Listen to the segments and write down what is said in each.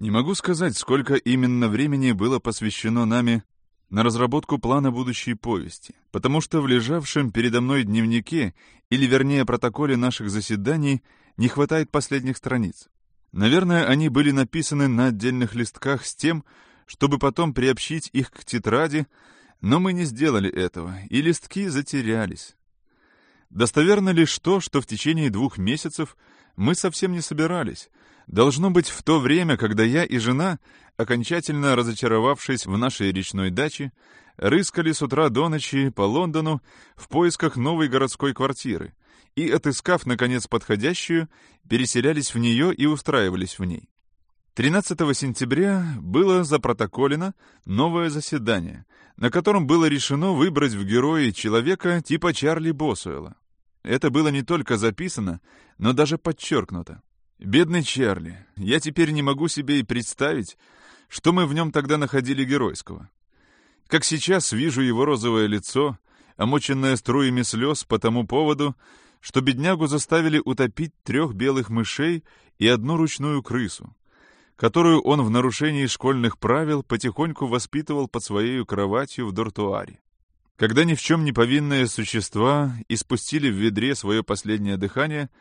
Не могу сказать, сколько именно времени было посвящено нами на разработку плана будущей повести, потому что в лежавшем передо мной дневнике, или вернее протоколе наших заседаний, не хватает последних страниц. Наверное, они были написаны на отдельных листках с тем, чтобы потом приобщить их к тетради, но мы не сделали этого, и листки затерялись. Достоверно лишь то, что в течение двух месяцев мы совсем не собирались, Должно быть, в то время, когда я и жена, окончательно разочаровавшись в нашей речной даче, рыскали с утра до ночи по Лондону в поисках новой городской квартиры и, отыскав, наконец, подходящую, переселялись в нее и устраивались в ней. 13 сентября было запротоколено новое заседание, на котором было решено выбрать в герои человека типа Чарли Босуэлла. Это было не только записано, но даже подчеркнуто. Бедный Чарли, я теперь не могу себе и представить, что мы в нем тогда находили геройского. Как сейчас вижу его розовое лицо, омоченное струями слез по тому поводу, что беднягу заставили утопить трех белых мышей и одну ручную крысу, которую он в нарушении школьных правил потихоньку воспитывал под своей кроватью в дортуаре. Когда ни в чем не повинные существа испустили в ведре свое последнее дыхание —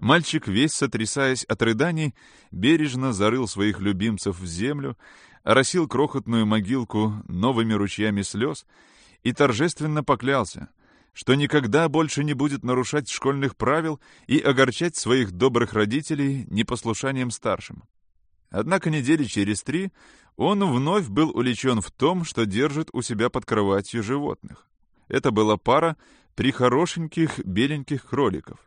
Мальчик, весь сотрясаясь от рыданий, бережно зарыл своих любимцев в землю, оросил крохотную могилку новыми ручьями слез и торжественно поклялся, что никогда больше не будет нарушать школьных правил и огорчать своих добрых родителей непослушанием старшим. Однако недели через три он вновь был увлечен в том, что держит у себя под кроватью животных. Это была пара прихорошеньких беленьких кроликов.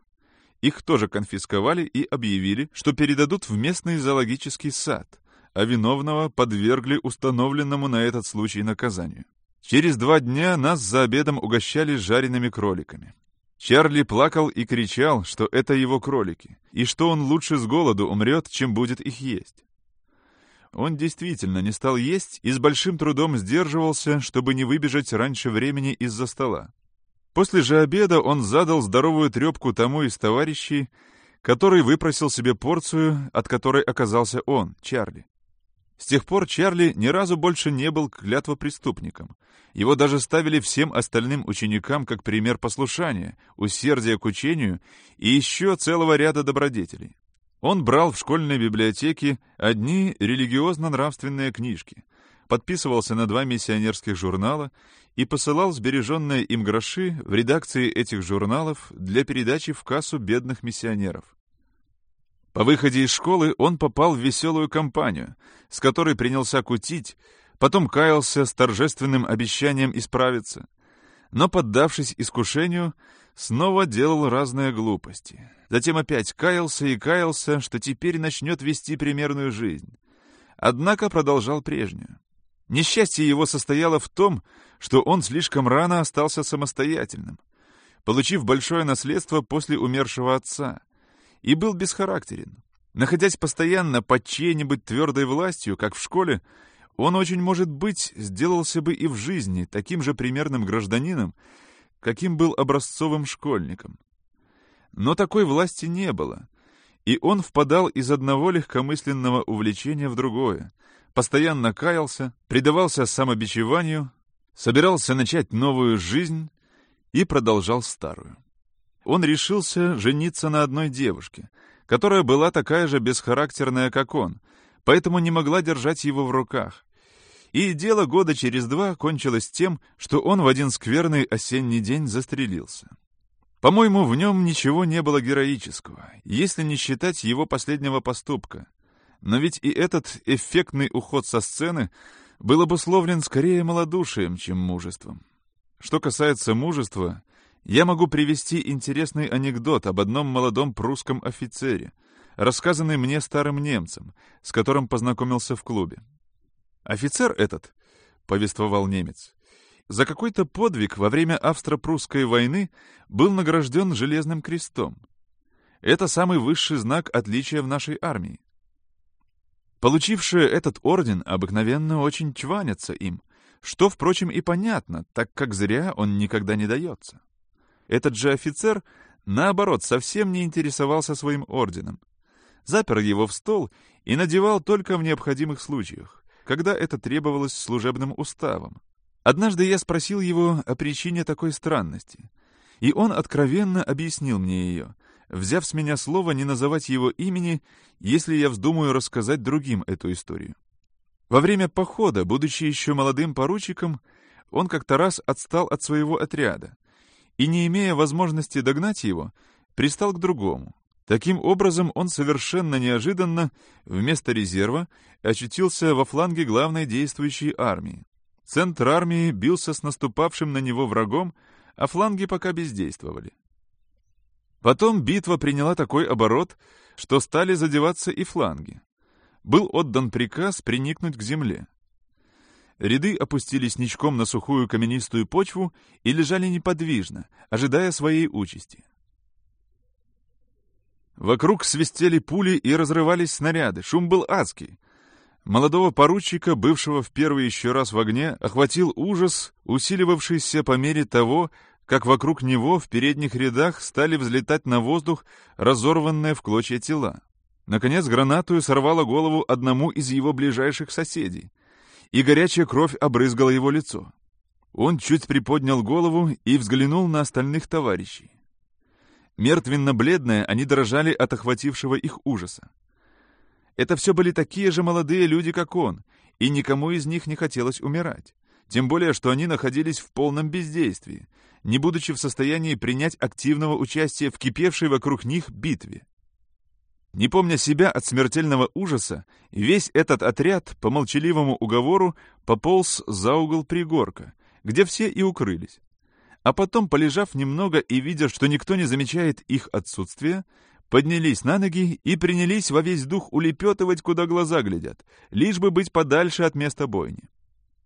Их тоже конфисковали и объявили, что передадут в местный зоологический сад, а виновного подвергли установленному на этот случай наказанию. Через два дня нас за обедом угощали жареными кроликами. Чарли плакал и кричал, что это его кролики, и что он лучше с голоду умрет, чем будет их есть. Он действительно не стал есть и с большим трудом сдерживался, чтобы не выбежать раньше времени из-за стола. После же обеда он задал здоровую трепку тому из товарищей, который выпросил себе порцию, от которой оказался он, Чарли. С тех пор Чарли ни разу больше не был клятвопреступником. Его даже ставили всем остальным ученикам как пример послушания, усердия к учению и еще целого ряда добродетелей. Он брал в школьной библиотеке одни религиозно-нравственные книжки, подписывался на два миссионерских журнала и посылал сбереженные им гроши в редакции этих журналов для передачи в кассу бедных миссионеров. По выходе из школы он попал в веселую компанию, с которой принялся кутить, потом каялся с торжественным обещанием исправиться, но, поддавшись искушению, снова делал разные глупости. Затем опять каялся и каялся, что теперь начнет вести примерную жизнь. Однако продолжал прежнюю. Несчастье его состояло в том, что он слишком рано остался самостоятельным, получив большое наследство после умершего отца, и был бесхарактерен. Находясь постоянно под чьей-нибудь твердой властью, как в школе, он, очень может быть, сделался бы и в жизни таким же примерным гражданином, каким был образцовым школьником. Но такой власти не было, и он впадал из одного легкомысленного увлечения в другое, постоянно каялся, предавался самобичеванию, собирался начать новую жизнь и продолжал старую. Он решился жениться на одной девушке, которая была такая же бесхарактерная, как он, поэтому не могла держать его в руках. И дело года через два кончилось тем, что он в один скверный осенний день застрелился. По-моему, в нем ничего не было героического, если не считать его последнего поступка, но ведь и этот эффектный уход со сцены был обусловлен скорее малодушием, чем мужеством. Что касается мужества, я могу привести интересный анекдот об одном молодом прусском офицере, рассказанный мне старым немцем, с которым познакомился в клубе. «Офицер этот», — повествовал немец, — «за какой-то подвиг во время австро-прусской войны был награжден Железным крестом. Это самый высший знак отличия в нашей армии. Получившие этот орден обыкновенно очень чванятся им, что, впрочем, и понятно, так как зря он никогда не дается. Этот же офицер, наоборот, совсем не интересовался своим орденом. запер его в стол и надевал только в необходимых случаях, когда это требовалось служебным уставом. Однажды я спросил его о причине такой странности, и он откровенно объяснил мне ее, взяв с меня слово не называть его имени, если я вздумаю рассказать другим эту историю. Во время похода, будучи еще молодым поручиком, он как-то раз отстал от своего отряда и, не имея возможности догнать его, пристал к другому. Таким образом, он совершенно неожиданно, вместо резерва, очутился во фланге главной действующей армии. Центр армии бился с наступавшим на него врагом, а фланги пока бездействовали. Потом битва приняла такой оборот, что стали задеваться и фланги. Был отдан приказ приникнуть к земле. Ряды опустились ничком на сухую каменистую почву и лежали неподвижно, ожидая своей участи. Вокруг свистели пули и разрывались снаряды, шум был адский. Молодого поручика, бывшего в первый еще раз в огне, охватил ужас, усиливавшийся по мере того, как вокруг него в передних рядах стали взлетать на воздух разорванные в клочья тела. Наконец гранатую сорвало голову одному из его ближайших соседей, и горячая кровь обрызгала его лицо. Он чуть приподнял голову и взглянул на остальных товарищей. Мертвенно-бледные, они дрожали от охватившего их ужаса. Это все были такие же молодые люди, как он, и никому из них не хотелось умирать. Тем более, что они находились в полном бездействии, не будучи в состоянии принять активного участия в кипевшей вокруг них битве. Не помня себя от смертельного ужаса, весь этот отряд по молчаливому уговору пополз за угол пригорка, где все и укрылись. А потом, полежав немного и видя, что никто не замечает их отсутствия, поднялись на ноги и принялись во весь дух улепетывать, куда глаза глядят, лишь бы быть подальше от места бойни.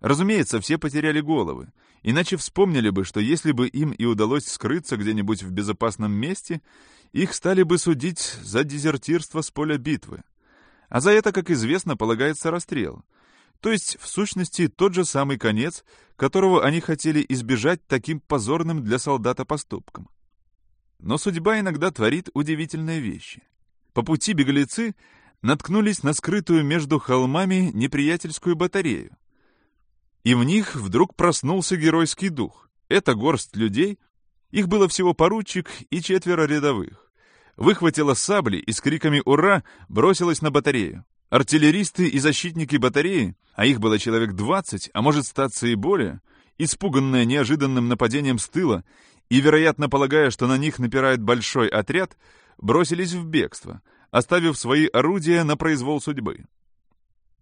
Разумеется, все потеряли головы, иначе вспомнили бы, что если бы им и удалось скрыться где-нибудь в безопасном месте, их стали бы судить за дезертирство с поля битвы. А за это, как известно, полагается расстрел. То есть, в сущности, тот же самый конец, которого они хотели избежать таким позорным для солдата поступком. Но судьба иногда творит удивительные вещи. По пути беглецы наткнулись на скрытую между холмами неприятельскую батарею. И в них вдруг проснулся геройский дух. Это горсть людей, их было всего поручик и четверо рядовых. Выхватила сабли и с криками «Ура!» бросилась на батарею. Артиллеристы и защитники батареи, а их было человек двадцать, а может статься и более, испуганные неожиданным нападением с тыла и, вероятно, полагая, что на них напирает большой отряд, бросились в бегство, оставив свои орудия на произвол судьбы.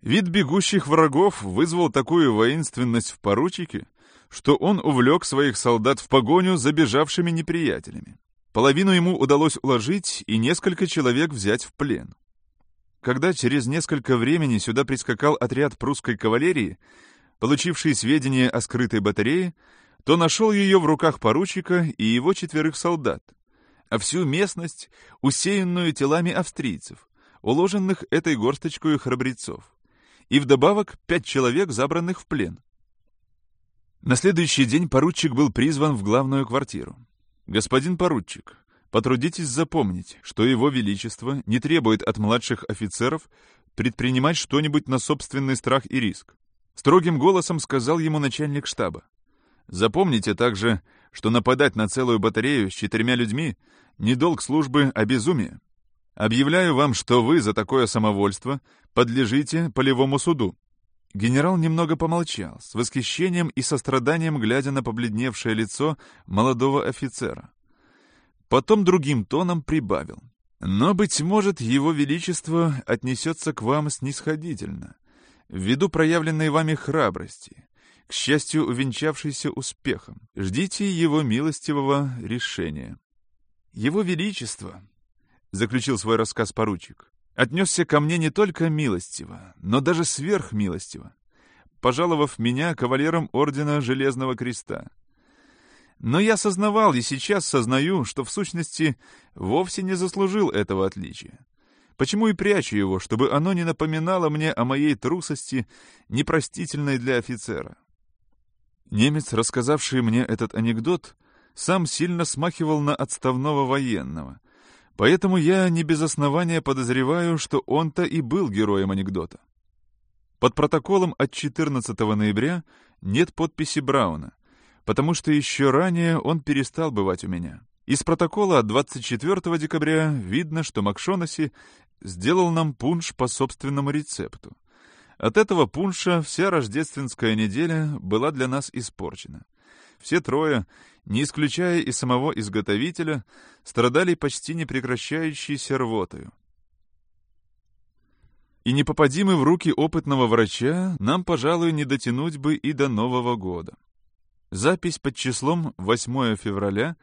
Вид бегущих врагов вызвал такую воинственность в поручике, что он увлек своих солдат в погоню за бежавшими неприятелями. Половину ему удалось уложить и несколько человек взять в плен. Когда через несколько времени сюда прискакал отряд прусской кавалерии, получивший сведения о скрытой батарее, то нашел ее в руках поручика и его четверых солдат, а всю местность, усеянную телами австрийцев, уложенных этой горсточкой храбрецов, и вдобавок пять человек, забранных в плен. На следующий день поручик был призван в главную квартиру. «Господин поручик, потрудитесь запомнить, что его величество не требует от младших офицеров предпринимать что-нибудь на собственный страх и риск. Строгим голосом сказал ему начальник штаба. Запомните также, что нападать на целую батарею с четырьмя людьми не долг службы, а безумие. Объявляю вам, что вы за такое самовольство подлежите полевому суду. Генерал немного помолчал, с восхищением и состраданием глядя на побледневшее лицо молодого офицера. Потом другим тоном прибавил. «Но, быть может, его величество отнесется к вам снисходительно, ввиду проявленной вами храбрости, к счастью, увенчавшейся успехом. Ждите его милостивого решения». «Его величество», — заключил свой рассказ поручик, отнесся ко мне не только милостиво, но даже сверхмилостиво, пожаловав меня кавалером Ордена Железного Креста. Но я сознавал и сейчас сознаю, что в сущности вовсе не заслужил этого отличия. Почему и прячу его, чтобы оно не напоминало мне о моей трусости, непростительной для офицера? Немец, рассказавший мне этот анекдот, сам сильно смахивал на отставного военного, Поэтому я не без основания подозреваю, что он-то и был героем анекдота. Под протоколом от 14 ноября нет подписи Брауна, потому что еще ранее он перестал бывать у меня. Из протокола от 24 декабря видно, что Макшонаси сделал нам пунш по собственному рецепту. От этого пунша вся рождественская неделя была для нас испорчена. Все трое, не исключая и самого изготовителя, страдали почти непрекращающейся рвотою. И не попади мы в руки опытного врача, нам, пожалуй, не дотянуть бы и до Нового года. Запись под числом 8 февраля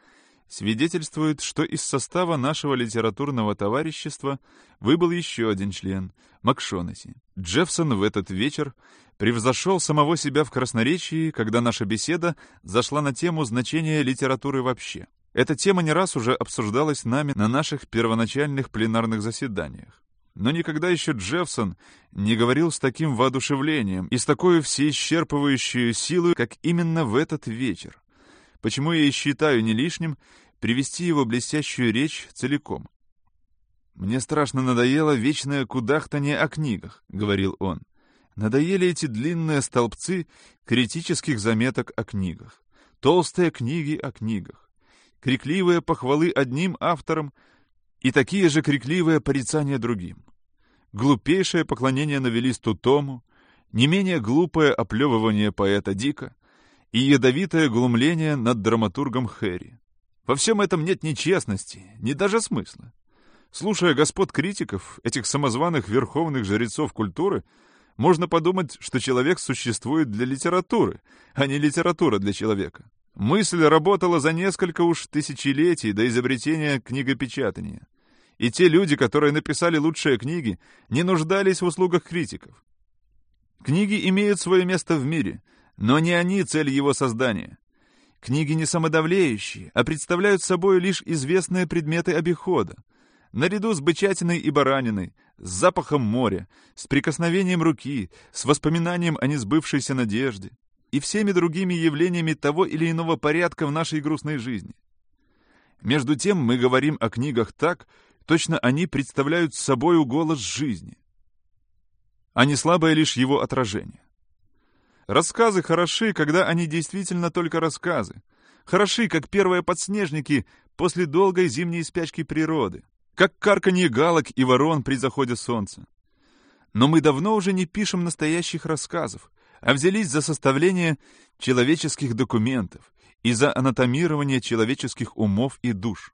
свидетельствует, что из состава нашего литературного товарищества выбыл еще один член — Макшонаси. Джеффсон в этот вечер превзошел самого себя в красноречии, когда наша беседа зашла на тему значения литературы вообще. Эта тема не раз уже обсуждалась нами на наших первоначальных пленарных заседаниях. Но никогда еще Джеффсон не говорил с таким воодушевлением и с такой всеисчерпывающей силой, как именно в этот вечер. Почему я и считаю не лишним привести его блестящую речь целиком. «Мне страшно надоело вечное кудахтание о книгах», — говорил он. Надоели эти длинные столбцы критических заметок о книгах, толстые книги о книгах, крикливые похвалы одним авторам и такие же крикливые порицания другим, глупейшее поклонение новелисту Тому, не менее глупое оплевывание поэта Дика и ядовитое глумление над драматургом Хэри. Во всем этом нет ни честности, ни даже смысла. Слушая господ критиков, этих самозваных верховных жрецов культуры, можно подумать, что человек существует для литературы, а не литература для человека. Мысль работала за несколько уж тысячелетий до изобретения книгопечатания. И те люди, которые написали лучшие книги, не нуждались в услугах критиков. Книги имеют свое место в мире, но не они цель его создания. Книги не самодавлеющие, а представляют собой лишь известные предметы обихода, наряду с бычатиной и бараниной, с запахом моря, с прикосновением руки, с воспоминанием о несбывшейся надежде и всеми другими явлениями того или иного порядка в нашей грустной жизни. Между тем мы говорим о книгах так, точно они представляют собою голос жизни, а не слабое лишь его отражение. Рассказы хороши, когда они действительно только рассказы. Хороши, как первые подснежники после долгой зимней спячки природы. Как карканье галок и ворон при заходе солнца. Но мы давно уже не пишем настоящих рассказов, а взялись за составление человеческих документов и за анатомирование человеческих умов и душ.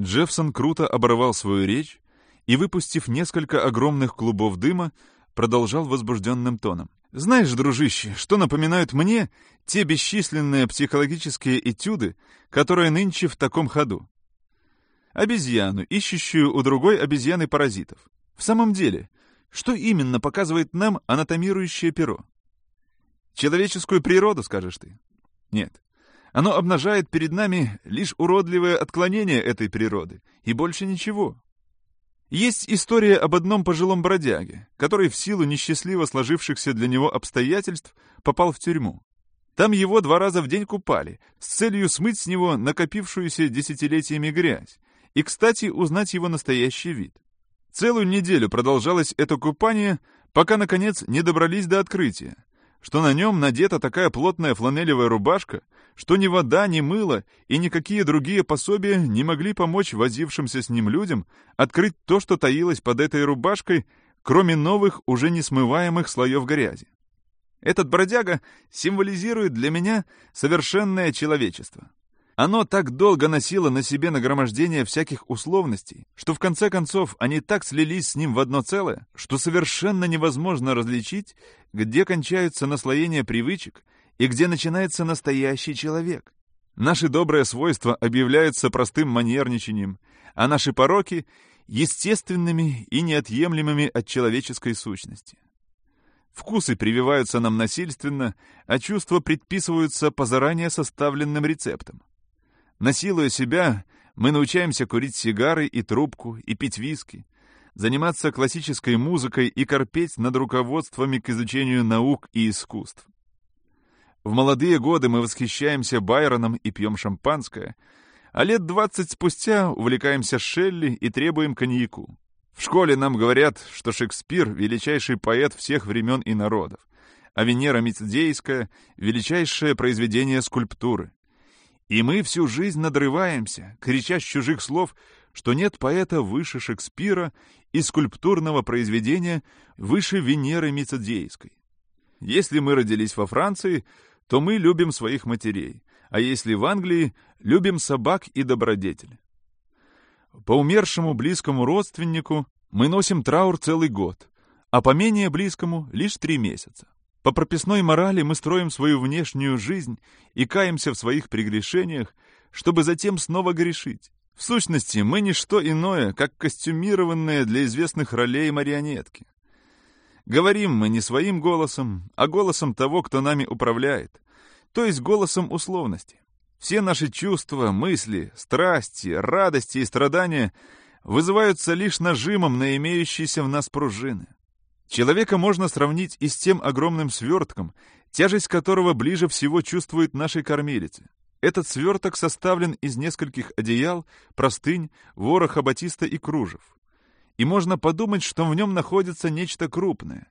Джеффсон круто оборвал свою речь и, выпустив несколько огромных клубов дыма, продолжал возбужденным тоном. Знаешь, дружище, что напоминают мне те бесчисленные психологические этюды, которые нынче в таком ходу? Обезьяну, ищущую у другой обезьяны паразитов. В самом деле, что именно показывает нам анатомирующее перо? Человеческую природу, скажешь ты? Нет. Оно обнажает перед нами лишь уродливое отклонение этой природы, и больше ничего. Есть история об одном пожилом бродяге, который в силу несчастливо сложившихся для него обстоятельств попал в тюрьму. Там его два раза в день купали, с целью смыть с него накопившуюся десятилетиями грязь, и, кстати, узнать его настоящий вид. Целую неделю продолжалось это купание, пока, наконец, не добрались до открытия, что на нем надета такая плотная фланелевая рубашка, что ни вода, ни мыло и никакие другие пособия не могли помочь возившимся с ним людям открыть то, что таилось под этой рубашкой, кроме новых, уже несмываемых слоев грязи. Этот бродяга символизирует для меня совершенное человечество. Оно так долго носило на себе нагромождение всяких условностей, что в конце концов они так слились с ним в одно целое, что совершенно невозможно различить, где кончаются наслоения привычек и где начинается настоящий человек. Наши добрые свойства объявляются простым манерничанием, а наши пороки — естественными и неотъемлемыми от человеческой сущности. Вкусы прививаются нам насильственно, а чувства предписываются по заранее составленным рецептам. Насилуя себя, мы научаемся курить сигары и трубку, и пить виски, заниматься классической музыкой и корпеть над руководствами к изучению наук и искусств. В молодые годы мы восхищаемся Байроном и пьем шампанское, а лет двадцать спустя увлекаемся Шелли и требуем коньяку. В школе нам говорят, что Шекспир — величайший поэт всех времен и народов, а Венера Мицедейская — величайшее произведение скульптуры. И мы всю жизнь надрываемся, крича с чужих слов, что нет поэта выше Шекспира и скульптурного произведения выше Венеры Мицедейской. Если мы родились во Франции, то мы любим своих матерей, а если в Англии, любим собак и добродетель. По умершему близкому родственнику мы носим траур целый год, а по менее близкому — лишь три месяца. По прописной морали мы строим свою внешнюю жизнь и каемся в своих прегрешениях, чтобы затем снова грешить. В сущности, мы не что иное, как костюмированные для известных ролей марионетки. Говорим мы не своим голосом, а голосом того, кто нами управляет, то есть голосом условности. Все наши чувства, мысли, страсти, радости и страдания вызываются лишь нажимом на имеющиеся в нас пружины. Человека можно сравнить и с тем огромным свертком, тяжесть которого ближе всего чувствует нашей кормилице. Этот сверток составлен из нескольких одеял, простынь, вороха батиста и кружев. И можно подумать, что в нем находится нечто крупное.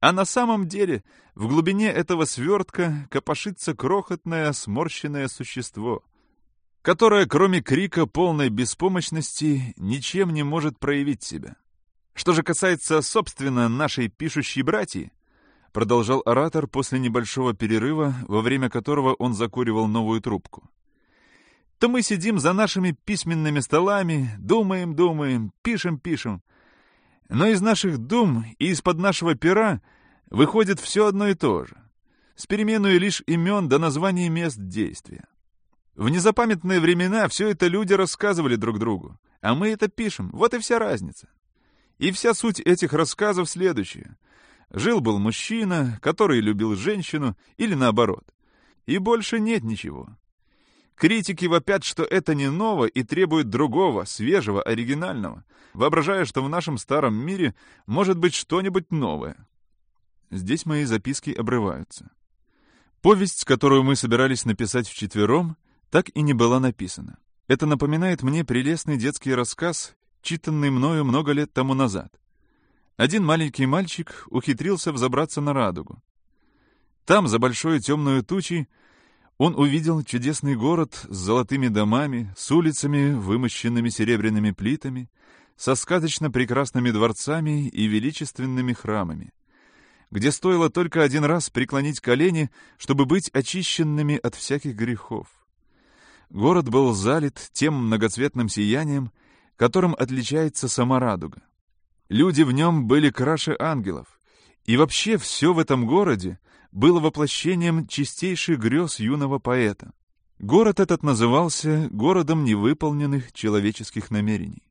А на самом деле в глубине этого свертка копошится крохотное сморщенное существо, которое, кроме крика полной беспомощности, ничем не может проявить себя. Что же касается, собственно, нашей пишущей братьи, продолжал оратор после небольшого перерыва, во время которого он закуривал новую трубку, то мы сидим за нашими письменными столами, думаем-думаем, пишем-пишем, но из наших дум и из-под нашего пера выходит все одно и то же, с переменой лишь имен до названий мест действия. В незапамятные времена все это люди рассказывали друг другу, а мы это пишем, вот и вся разница. И вся суть этих рассказов следующая. Жил-был мужчина, который любил женщину, или наоборот. И больше нет ничего. Критики вопят, что это не ново и требуют другого, свежего, оригинального, воображая, что в нашем старом мире может быть что-нибудь новое. Здесь мои записки обрываются. Повесть, которую мы собирались написать вчетвером, так и не была написана. Это напоминает мне прелестный детский рассказ, читанный мною много лет тому назад. Один маленький мальчик ухитрился взобраться на радугу. Там, за большой темной тучей, он увидел чудесный город с золотыми домами, с улицами, вымощенными серебряными плитами, со сказочно прекрасными дворцами и величественными храмами, где стоило только один раз преклонить колени, чтобы быть очищенными от всяких грехов. Город был залит тем многоцветным сиянием, которым отличается сама радуга. Люди в нем были краше ангелов, и вообще все в этом городе было воплощением чистейших грез юного поэта. Город этот назывался городом невыполненных человеческих намерений.